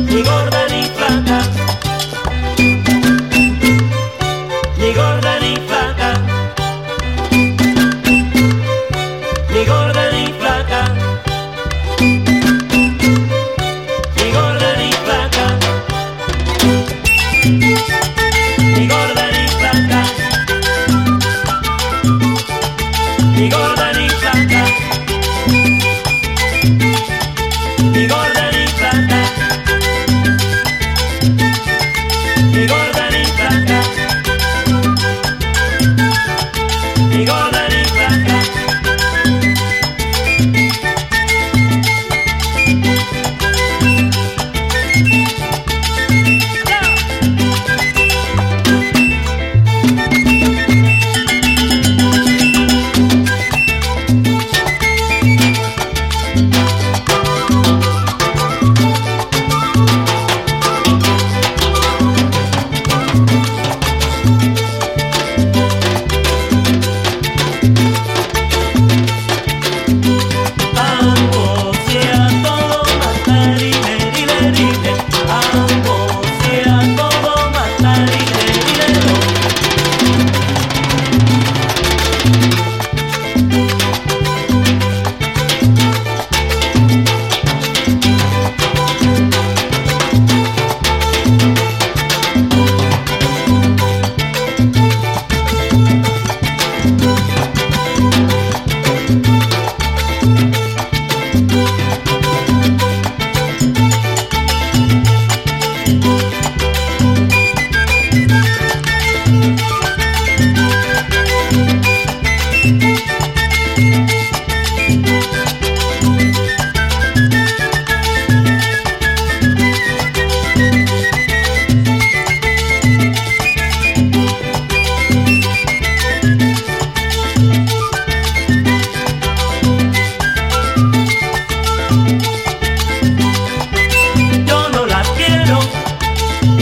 mi gorda.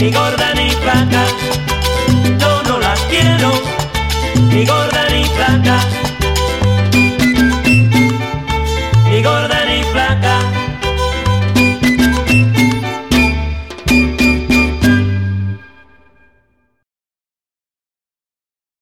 Ni flaca, ni gorda ni flaca.